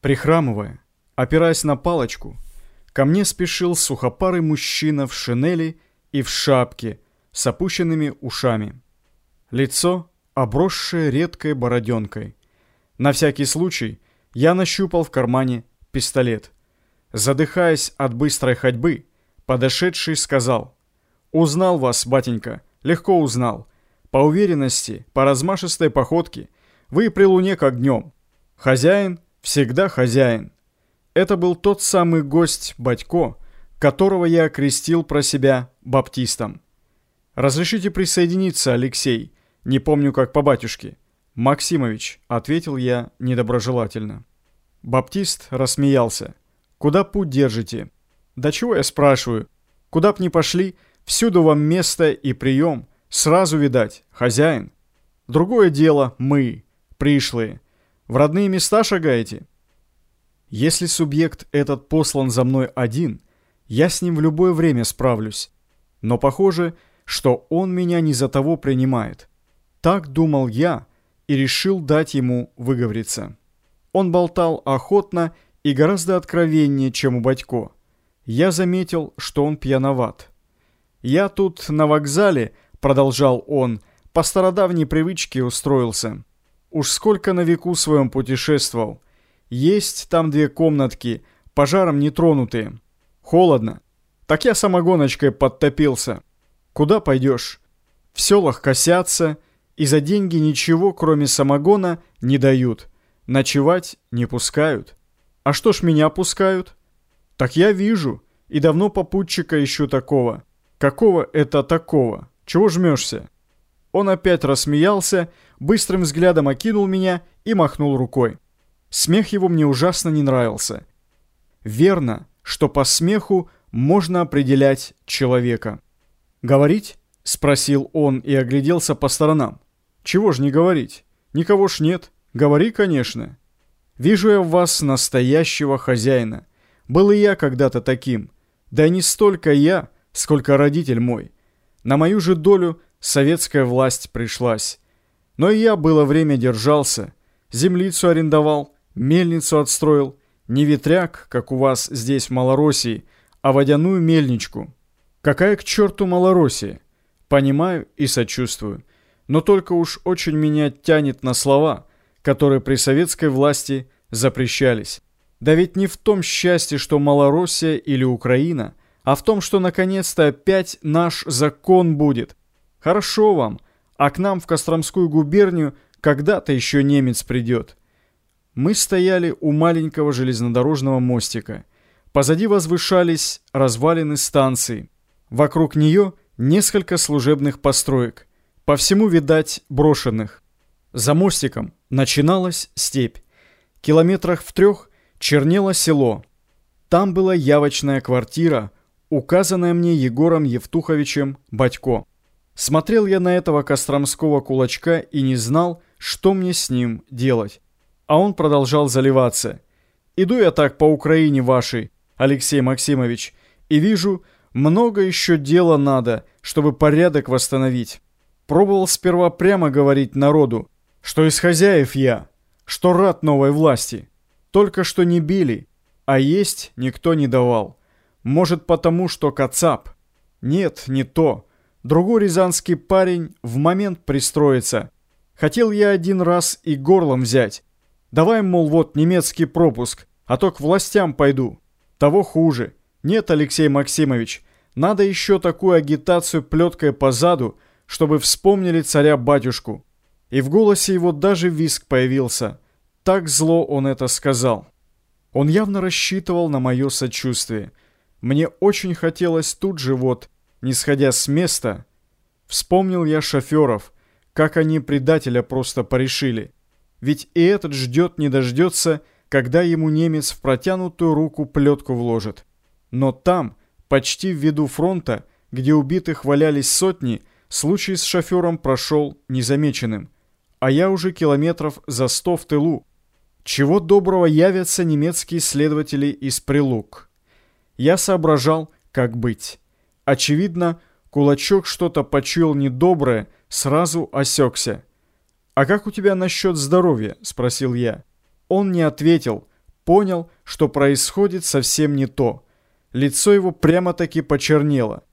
Прихрамывая, опираясь на палочку, ко мне спешил сухопарый мужчина в шинели и в шапке с опущенными ушами. Лицо, обросшее редкой бороденкой. На всякий случай я нащупал в кармане пистолет. Задыхаясь от быстрой ходьбы, подошедший сказал, «Узнал вас, батенька, легко узнал. По уверенности, по размашистой походке, вы при луне как днем. Хозяин всегда хозяин. Это был тот самый гость Батько, которого я окрестил про себя баптистом. «Разрешите присоединиться, Алексей? Не помню, как по батюшке». «Максимович», — ответил я недоброжелательно. Баптист рассмеялся. «Куда путь держите?» «Да чего я спрашиваю? Куда б ни пошли, всюду вам место и прием. Сразу видать, хозяин. Другое дело мы, пришлые. В родные места шагаете? Если субъект этот послан за мной один, я с ним в любое время справлюсь. Но похоже, что он меня не за того принимает. Так думал я и решил дать ему выговориться. Он болтал охотно и гораздо откровеннее, чем у Батько. Я заметил, что он пьяноват. «Я тут на вокзале», — продолжал он, — «по стародавней привычке устроился». Уж сколько на веку своем путешествовал. Есть там две комнатки, пожаром не тронутые. Холодно. Так я самогоночкой подтопился. Куда пойдешь? В селах косятся, и за деньги ничего, кроме самогона, не дают. Ночевать не пускают. А что ж меня пускают? Так я вижу, и давно попутчика ищу такого. Какого это такого? Чего жмешься? Он опять рассмеялся, быстрым взглядом окинул меня и махнул рукой. Смех его мне ужасно не нравился. Верно, что по смеху можно определять человека. «Говорить?» — спросил он и огляделся по сторонам. «Чего ж не говорить? Никого ж нет. Говори, конечно. Вижу я в вас настоящего хозяина. Был и я когда-то таким. Да не столько я, сколько родитель мой. На мою же долю советская власть пришлась. Но и я было время держался, землицу арендовал, мельницу отстроил, не ветряк, как у вас здесь в Малороссии, а водяную мельничку. Какая к черту Малороссия? Понимаю и сочувствую. Но только уж очень меня тянет на слова, которые при советской власти запрещались. Да ведь не в том счастье, что Малороссия или Украина, а в том, что наконец-то опять наш закон будет. Хорошо вам, а к нам в Костромскую губернию когда-то еще немец придет. Мы стояли у маленького железнодорожного мостика. Позади возвышались развалины станции. Вокруг нее несколько служебных построек. По всему, видать, брошенных. За мостиком начиналась степь. Километрах в трех чернело село. Там была явочная квартира, указанная мне Егором Евтуховичем Батько. Смотрел я на этого костромского кулачка и не знал, что мне с ним делать. А он продолжал заливаться. «Иду я так по Украине вашей, Алексей Максимович, и вижу, много еще дела надо, чтобы порядок восстановить. Пробовал сперва прямо говорить народу, что из хозяев я, что рад новой власти. Только что не били, а есть никто не давал. Может потому, что кацап? Нет, не то. Другой рязанский парень в момент пристроится. Хотел я один раз и горлом взять. Давай, мол, вот немецкий пропуск, а то к властям пойду. Того хуже. Нет, Алексей Максимович, надо еще такую агитацию плеткой по заду, чтобы вспомнили царя-батюшку. И в голосе его даже виск появился. Так зло он это сказал. Он явно рассчитывал на мое сочувствие. Мне очень хотелось тут же вот не сходя с места, вспомнил я шоферов, как они предателя просто порешили. Ведь и этот ждет не дождется, когда ему немец в протянутую руку плетку вложит. Но там, почти в виду фронта, где убитых валялись сотни, случай с шофером прошел незамеченным. А я уже километров за сто в тылу. Чего доброго явятся немецкие следователи из Прилук. Я соображал, как быть. Очевидно, кулачок что-то почуял недоброе, сразу осекся. «А как у тебя насчет здоровья?» – спросил я. Он не ответил, понял, что происходит совсем не то. Лицо его прямо-таки почернело.